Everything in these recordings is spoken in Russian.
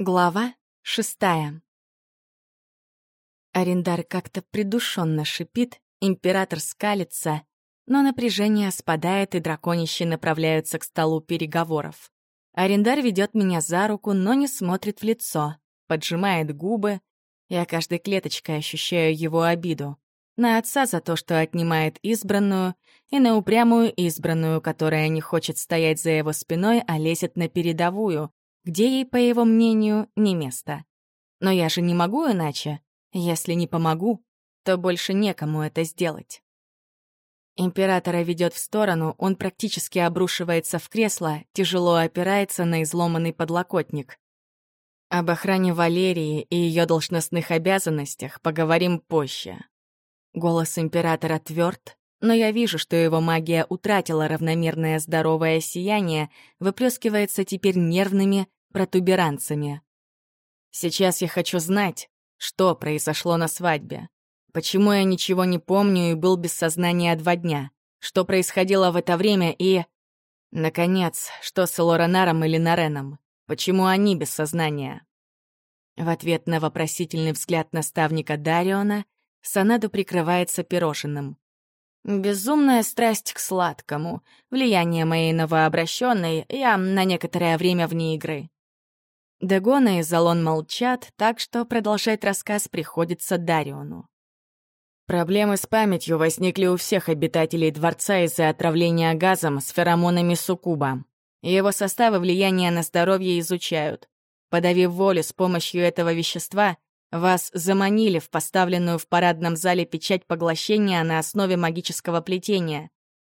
Глава шестая. Арендар как-то придушенно шипит, император скалится, но напряжение спадает, и драконищи направляются к столу переговоров. Арендар ведет меня за руку, но не смотрит в лицо, поджимает губы. Я каждой клеточкой ощущаю его обиду. На отца за то, что отнимает избранную, и на упрямую избранную, которая не хочет стоять за его спиной, а лезет на передовую, где ей, по его мнению, не место. Но я же не могу иначе. Если не помогу, то больше некому это сделать. Императора ведет в сторону, он практически обрушивается в кресло, тяжело опирается на изломанный подлокотник. Об охране Валерии и ее должностных обязанностях поговорим позже. Голос императора тверд, но я вижу, что его магия утратила равномерное здоровое сияние, выплескивается теперь нервными протуберанцами. Сейчас я хочу знать, что произошло на свадьбе. Почему я ничего не помню и был без сознания два дня? Что происходило в это время и... Наконец, что с Лоранаром или Нареном? Почему они без сознания? В ответ на вопросительный взгляд наставника Дариона Санаду прикрывается пирожным. Безумная страсть к сладкому, влияние моей новообращенной, я на некоторое время вне игры. Дегона и Залон молчат, так что продолжать рассказ приходится Дариону. Проблемы с памятью возникли у всех обитателей дворца из-за отравления газом с феромонами суккуба. Его составы влияния на здоровье изучают. Подавив волю с помощью этого вещества, вас заманили в поставленную в парадном зале печать поглощения на основе магического плетения.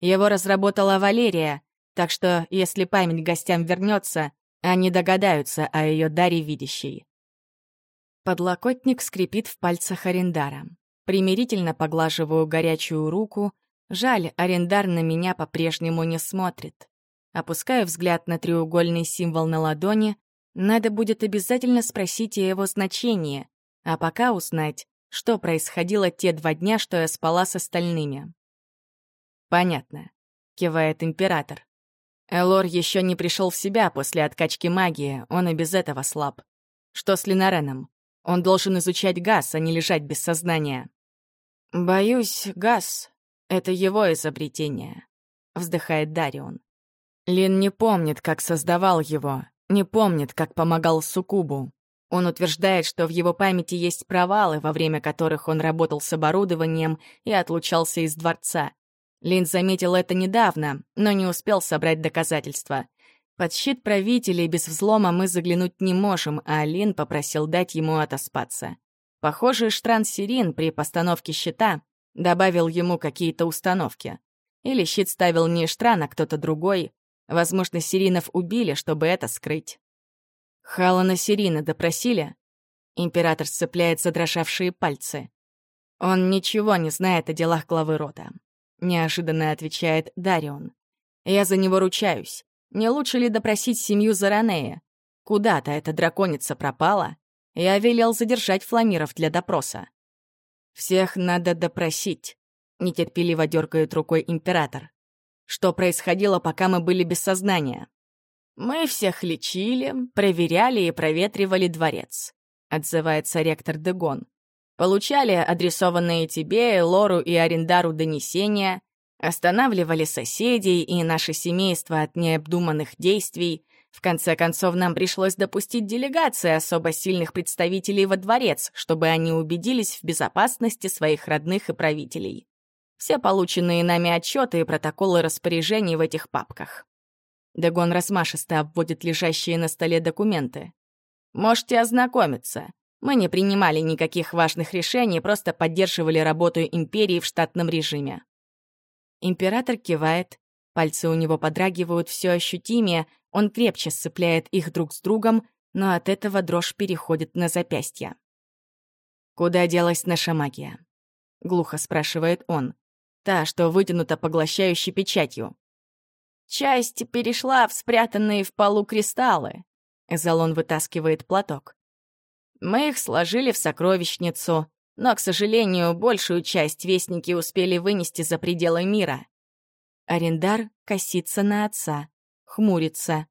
Его разработала Валерия, так что, если память гостям вернется, они догадаются о ее даре видящей. Подлокотник скрипит в пальцах Арендара. Примирительно поглаживаю горячую руку. Жаль, Арендар на меня по-прежнему не смотрит. Опускаю взгляд на треугольный символ на ладони. Надо будет обязательно спросить о его значении, а пока узнать, что происходило те два дня, что я спала с остальными. «Понятно», — кивает император. Элор еще не пришел в себя после откачки магии, он и без этого слаб. Что с Линареном? Он должен изучать газ, а не лежать без сознания. «Боюсь, газ — это его изобретение», — вздыхает Дарион. Лин не помнит, как создавал его, не помнит, как помогал Сукубу. Он утверждает, что в его памяти есть провалы, во время которых он работал с оборудованием и отлучался из дворца. Лин заметил это недавно, но не успел собрать доказательства. Под щит правителей без взлома мы заглянуть не можем, а Лин попросил дать ему отоспаться. Похоже, Штран Сирин при постановке щита добавил ему какие-то установки. Или щит ставил не Штран, а кто-то другой. Возможно, Сиринов убили, чтобы это скрыть. Халана Сирина допросили? Император сцепляет задрожавшие пальцы. Он ничего не знает о делах главы рода. Неожиданно отвечает Дарион. Я за него ручаюсь. Не лучше ли допросить семью Заранея? Куда-то эта драконица пропала. Я велел задержать фламиров для допроса. Всех надо допросить. Нетерпеливо дергает рукой император. Что происходило, пока мы были без сознания? «Мы всех лечили, проверяли и проветривали дворец», — отзывается ректор Дегон. «Получали адресованные тебе, Лору и Арендару донесения, останавливали соседей и наше семейство от необдуманных действий. В конце концов, нам пришлось допустить делегации особо сильных представителей во дворец, чтобы они убедились в безопасности своих родных и правителей. Все полученные нами отчеты и протоколы распоряжений в этих папках. Дегон размашисто обводит лежащие на столе документы. «Можете ознакомиться. Мы не принимали никаких важных решений, просто поддерживали работу империи в штатном режиме». Император кивает, пальцы у него подрагивают все ощутимее, он крепче сцепляет их друг с другом, но от этого дрожь переходит на запястье. «Куда делась наша магия?» — глухо спрашивает он. «Та, что вытянута поглощающей печатью». Часть перешла в спрятанные в полу кристаллы. Эзолон вытаскивает платок. Мы их сложили в сокровищницу, но, к сожалению, большую часть вестники успели вынести за пределы мира. Арендар косится на отца, хмурится.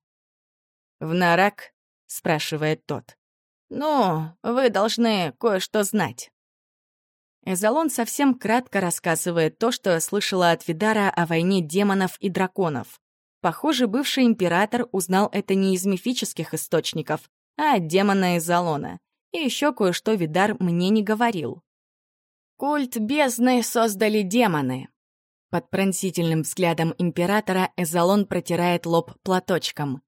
«В нарак?» — спрашивает тот. «Ну, вы должны кое-что знать». Эзолон совсем кратко рассказывает то, что слышала от Видара о войне демонов и драконов. Похоже, бывший император узнал это не из мифических источников, а от демона Эзолона. И еще кое-что Видар мне не говорил. Культ бездны создали демоны. Под пронзительным взглядом императора Эзолон протирает лоб платочком.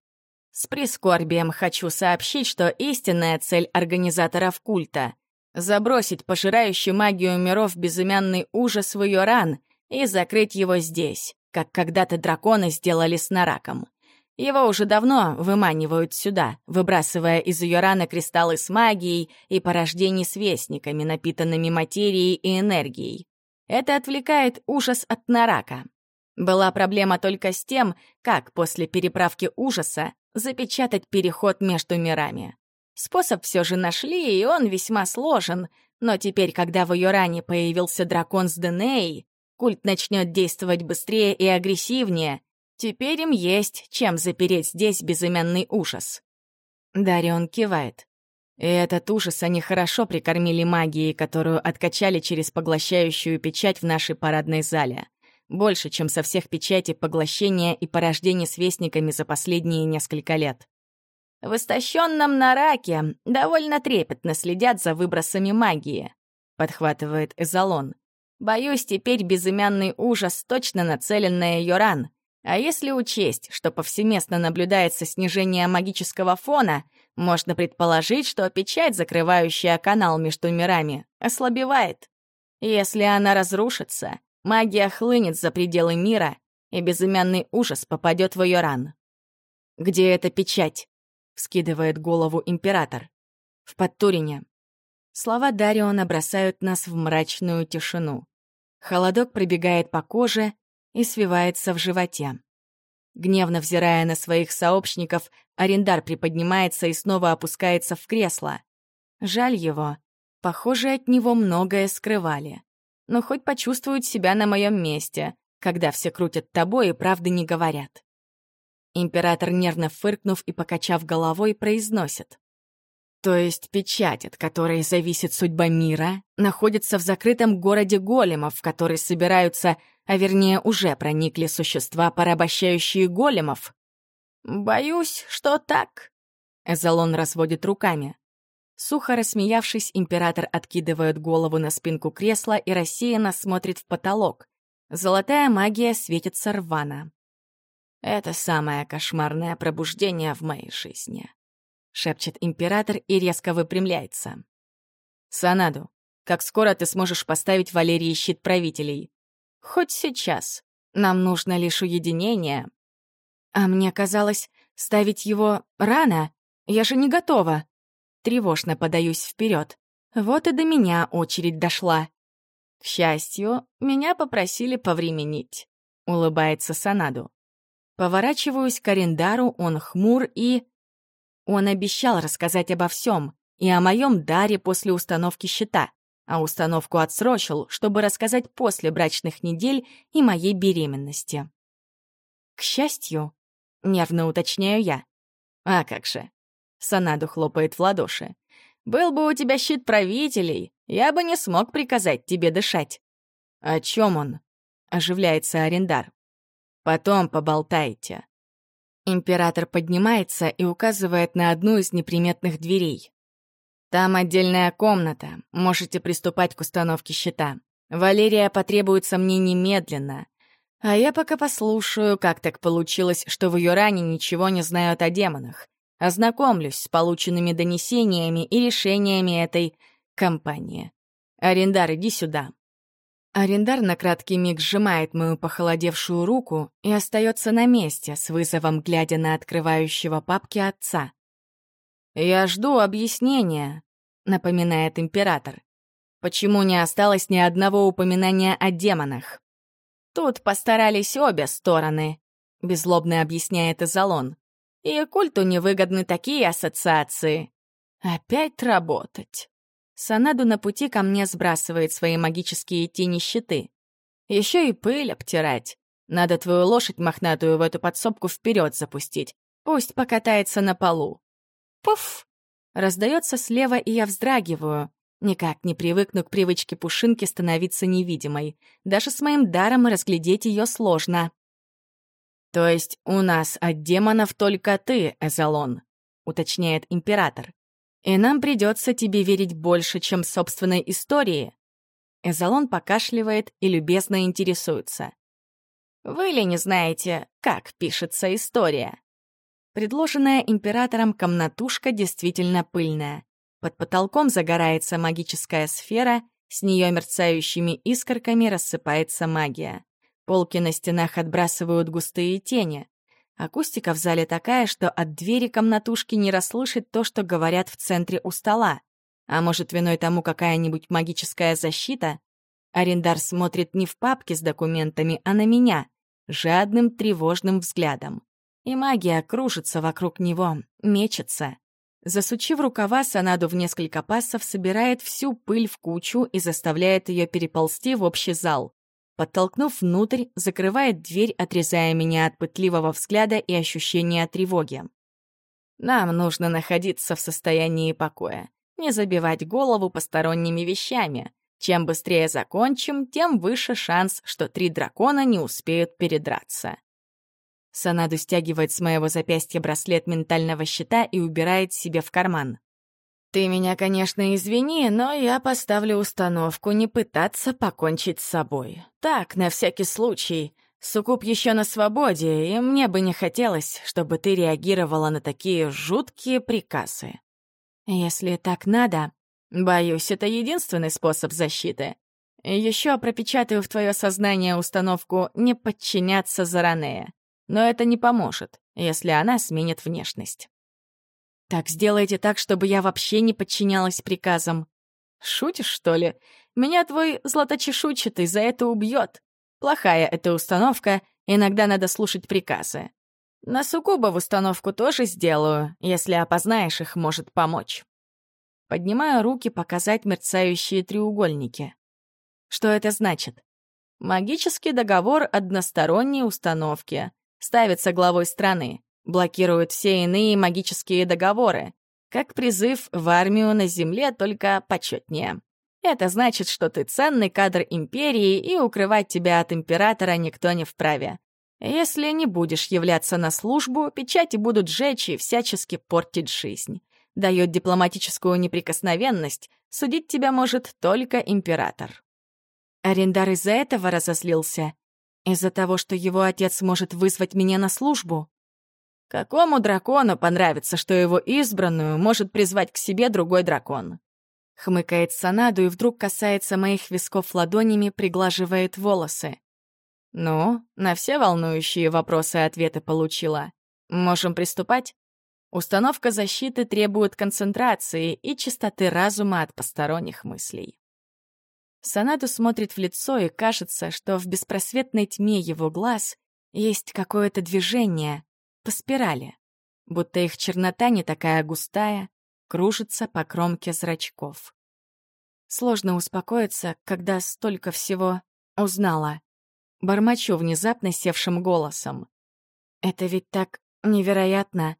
С прискорбием хочу сообщить, что истинная цель организаторов культа — забросить пожирающий магию миров безымянный ужас в ее ран и закрыть его здесь, как когда-то драконы сделали с Нараком. Его уже давно выманивают сюда, выбрасывая из ее раны кристаллы с магией и порождений с вестниками, напитанными материей и энергией. Это отвлекает ужас от Нарака. Была проблема только с тем, как после переправки ужаса запечатать переход между мирами. Способ все же нашли, и он весьма сложен, но теперь, когда в ее ране появился дракон с Денеей, культ начнет действовать быстрее и агрессивнее. Теперь им есть чем запереть здесь безымянный ужас. Дарион кивает. И этот ужас они хорошо прикормили магией, которую откачали через поглощающую печать в нашей парадной зале. Больше, чем со всех печатей поглощения и порождения с вестниками за последние несколько лет. В истощенном Нараке довольно трепетно следят за выбросами магии, подхватывает Эзолон. Боюсь, теперь безымянный ужас точно нацелен на ее ран. А если учесть, что повсеместно наблюдается снижение магического фона, можно предположить, что печать, закрывающая канал между мирами, ослабевает. Если она разрушится, магия хлынет за пределы мира, и безымянный ужас попадет в ее ран. «Где эта печать?» — вскидывает голову император. «В Подтурине». Слова Дариона бросают нас в мрачную тишину. Холодок пробегает по коже и свивается в животе. Гневно взирая на своих сообщников, Арендар приподнимается и снова опускается в кресло. Жаль его. Похоже, от него многое скрывали. Но хоть почувствуют себя на моем месте, когда все крутят тобой и правды не говорят. Император, нервно фыркнув и покачав головой, произносит. То есть печать, от которой зависит судьба мира, находится в закрытом городе големов, в который собираются, а вернее уже проникли существа, порабощающие големов. «Боюсь, что так», — Эзолон разводит руками. Сухо рассмеявшись, император откидывает голову на спинку кресла и рассеянно смотрит в потолок. Золотая магия светится рвано. Это самое кошмарное пробуждение в моей жизни. — шепчет император и резко выпрямляется. «Санаду, как скоро ты сможешь поставить Валерии щит правителей?» «Хоть сейчас. Нам нужно лишь уединение». «А мне казалось, ставить его рано. Я же не готова». Тревожно подаюсь вперед. Вот и до меня очередь дошла. К счастью, меня попросили повременить. Улыбается Санаду. Поворачиваюсь к Арендару, он хмур и... Он обещал рассказать обо всем и о моем даре после установки щита, а установку отсрочил, чтобы рассказать после брачных недель и моей беременности. К счастью, нервно уточняю я. А как же. Санаду хлопает в ладоши. Был бы у тебя щит правителей, я бы не смог приказать тебе дышать. О чем он? Оживляется Арендар. Потом поболтайте. Император поднимается и указывает на одну из неприметных дверей. «Там отдельная комната. Можете приступать к установке щита. Валерия потребуется мне немедленно. А я пока послушаю, как так получилось, что в ее ране ничего не знают о демонах. Ознакомлюсь с полученными донесениями и решениями этой компании. Арендар, иди сюда». Арендар на краткий миг сжимает мою похолодевшую руку и остается на месте, с вызовом глядя на открывающего папки отца. «Я жду объяснения», — напоминает император. «Почему не осталось ни одного упоминания о демонах?» «Тут постарались обе стороны», — беззлобно объясняет Изолон. «И культу невыгодны такие ассоциации. Опять работать». Санаду на пути ко мне сбрасывает свои магические тени-щиты. Еще и пыль обтирать. Надо твою лошадь мохнатую в эту подсобку вперед запустить. Пусть покатается на полу. Пуф! Раздается слева, и я вздрагиваю. Никак не привыкну к привычке Пушинки становиться невидимой. Даже с моим даром разглядеть ее сложно. «То есть у нас от демонов только ты, Эзолон», — уточняет император. «И нам придется тебе верить больше, чем собственной истории». Эзолон покашливает и любезно интересуется. «Вы ли не знаете, как пишется история?» Предложенная императором комнатушка действительно пыльная. Под потолком загорается магическая сфера, с нее мерцающими искорками рассыпается магия. Полки на стенах отбрасывают густые тени. Акустика в зале такая, что от двери комнатушки не расслышать то, что говорят в центре у стола. А может, виной тому какая-нибудь магическая защита? Арендар смотрит не в папке с документами, а на меня, жадным тревожным взглядом. И магия кружится вокруг него, мечется. Засучив рукава, Санаду в несколько пассов собирает всю пыль в кучу и заставляет ее переползти в общий зал. Подтолкнув внутрь, закрывает дверь, отрезая меня от пытливого взгляда и ощущения тревоги. Нам нужно находиться в состоянии покоя, не забивать голову посторонними вещами. Чем быстрее закончим, тем выше шанс, что три дракона не успеют передраться. Санаду стягивает с моего запястья браслет ментального щита и убирает себе в карман. «Ты меня, конечно, извини, но я поставлю установку не пытаться покончить с собой. Так, на всякий случай. Сукуп еще на свободе, и мне бы не хотелось, чтобы ты реагировала на такие жуткие приказы. Если так надо, боюсь, это единственный способ защиты. Еще пропечатаю в твое сознание установку «не подчиняться Заранея» но это не поможет, если она сменит внешность. Так сделайте так, чтобы я вообще не подчинялась приказам. Шутишь, что ли? Меня твой златочешуйчатый за это убьет. Плохая эта установка, иногда надо слушать приказы. На суккуба в установку тоже сделаю, если опознаешь их, может помочь. Поднимаю руки показать мерцающие треугольники. Что это значит? Магический договор односторонней установки ставится главой страны, блокирует все иные магические договоры, как призыв в армию на земле, только почетнее. Это значит, что ты ценный кадр империи, и укрывать тебя от императора никто не вправе. Если не будешь являться на службу, печати будут жечь и всячески портить жизнь. Дает дипломатическую неприкосновенность, судить тебя может только император. Арендар из-за этого разозлился из-за того, что его отец может вызвать меня на службу? Какому дракону понравится, что его избранную может призвать к себе другой дракон? Хмыкает Санаду и вдруг касается моих висков ладонями, приглаживает волосы. Ну, на все волнующие вопросы ответы получила. Можем приступать? Установка защиты требует концентрации и чистоты разума от посторонних мыслей. Санаду смотрит в лицо, и кажется, что в беспросветной тьме его глаз есть какое-то движение по спирали, будто их чернота не такая густая, кружится по кромке зрачков. Сложно успокоиться, когда столько всего узнала. Бормочу внезапно севшим голосом. Это ведь так невероятно.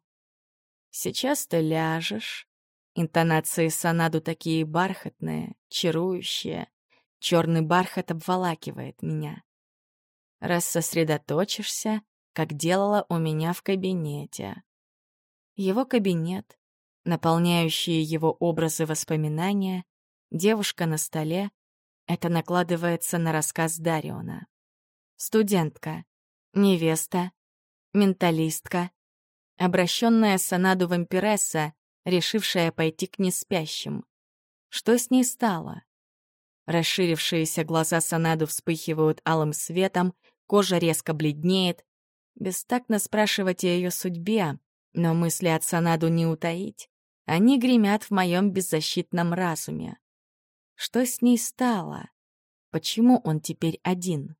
Сейчас ты ляжешь. Интонации Санаду такие бархатные, чарующие. Черный бархат обволакивает меня. Раз сосредоточишься, как делала у меня в кабинете. Его кабинет, наполняющие его образы воспоминания, девушка на столе — это накладывается на рассказ Дариона. Студентка, невеста, менталистка, обращенная Санаду вампиресса, решившая пойти к неспящим. Что с ней стало? Расширившиеся глаза Санаду вспыхивают алым светом, кожа резко бледнеет. Бестактно спрашивать о ее судьбе, но мысли от Санаду не утаить. Они гремят в моем беззащитном разуме. Что с ней стало? Почему он теперь один?